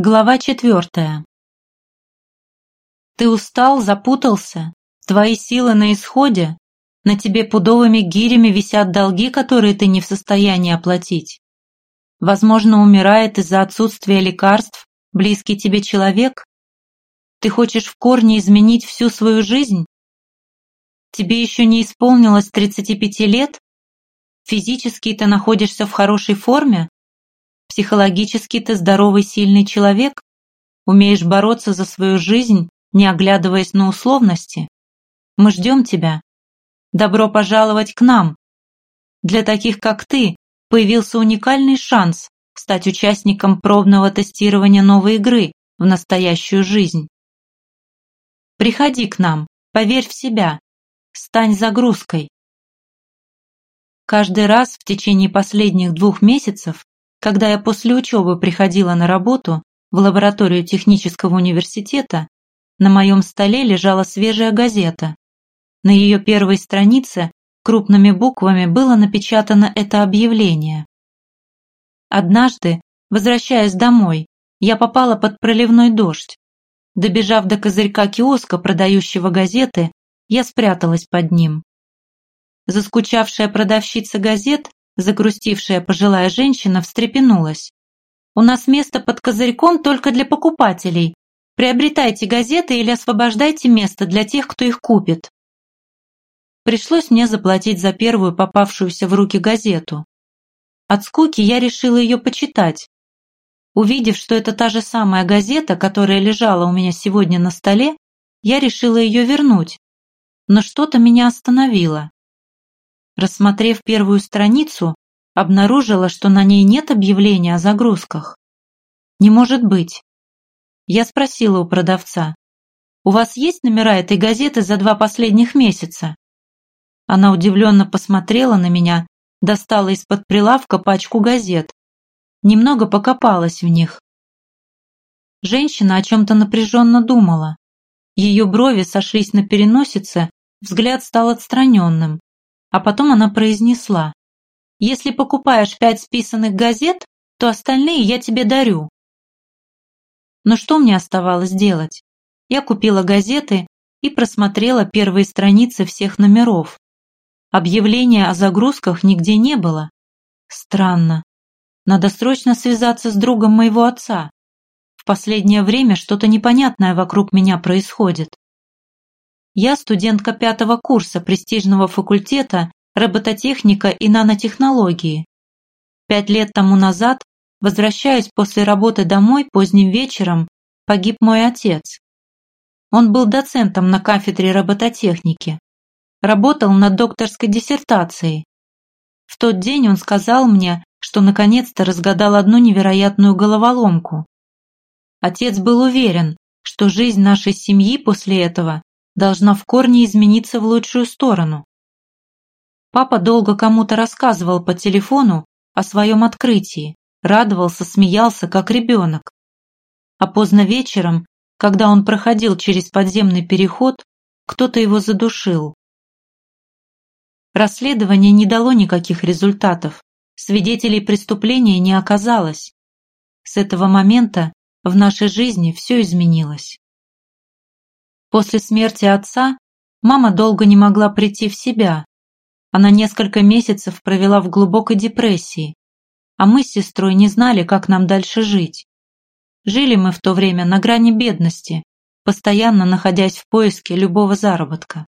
Глава четвертая. Ты устал, запутался? Твои силы на исходе? На тебе пудовыми гирями висят долги, которые ты не в состоянии оплатить. Возможно, умирает из-за отсутствия лекарств близкий тебе человек? Ты хочешь в корне изменить всю свою жизнь? Тебе еще не исполнилось 35 лет? Физически ты находишься в хорошей форме? Психологически ты здоровый, сильный человек? Умеешь бороться за свою жизнь, не оглядываясь на условности? Мы ждем тебя. Добро пожаловать к нам. Для таких, как ты, появился уникальный шанс стать участником пробного тестирования новой игры в настоящую жизнь. Приходи к нам, поверь в себя, стань загрузкой. Каждый раз в течение последних двух месяцев когда я после учебы приходила на работу в лабораторию технического университета, на моем столе лежала свежая газета. На ее первой странице крупными буквами было напечатано это объявление. Однажды, возвращаясь домой, я попала под проливной дождь. Добежав до козырька киоска, продающего газеты, я спряталась под ним. Заскучавшая продавщица газет Загрустившая пожилая женщина встрепенулась. «У нас место под козырьком только для покупателей. Приобретайте газеты или освобождайте место для тех, кто их купит». Пришлось мне заплатить за первую попавшуюся в руки газету. От скуки я решила ее почитать. Увидев, что это та же самая газета, которая лежала у меня сегодня на столе, я решила ее вернуть. Но что-то меня остановило. Рассмотрев первую страницу, обнаружила, что на ней нет объявления о загрузках. Не может быть. Я спросила у продавца, «У вас есть номера этой газеты за два последних месяца?» Она удивленно посмотрела на меня, достала из-под прилавка пачку газет. Немного покопалась в них. Женщина о чем-то напряженно думала. Ее брови сошлись на переносице, взгляд стал отстраненным. А потом она произнесла. «Если покупаешь пять списанных газет, то остальные я тебе дарю». Но что мне оставалось делать? Я купила газеты и просмотрела первые страницы всех номеров. Объявления о загрузках нигде не было. Странно. Надо срочно связаться с другом моего отца. В последнее время что-то непонятное вокруг меня происходит. Я студентка пятого курса престижного факультета робототехника и нанотехнологии. Пять лет тому назад, возвращаясь после работы домой поздним вечером, погиб мой отец. Он был доцентом на кафедре робототехники. Работал над докторской диссертацией. В тот день он сказал мне, что наконец-то разгадал одну невероятную головоломку. Отец был уверен, что жизнь нашей семьи после этого должна в корне измениться в лучшую сторону. Папа долго кому-то рассказывал по телефону о своем открытии, радовался, смеялся, как ребенок. А поздно вечером, когда он проходил через подземный переход, кто-то его задушил. Расследование не дало никаких результатов, свидетелей преступления не оказалось. С этого момента в нашей жизни все изменилось. После смерти отца мама долго не могла прийти в себя. Она несколько месяцев провела в глубокой депрессии, а мы с сестрой не знали, как нам дальше жить. Жили мы в то время на грани бедности, постоянно находясь в поиске любого заработка.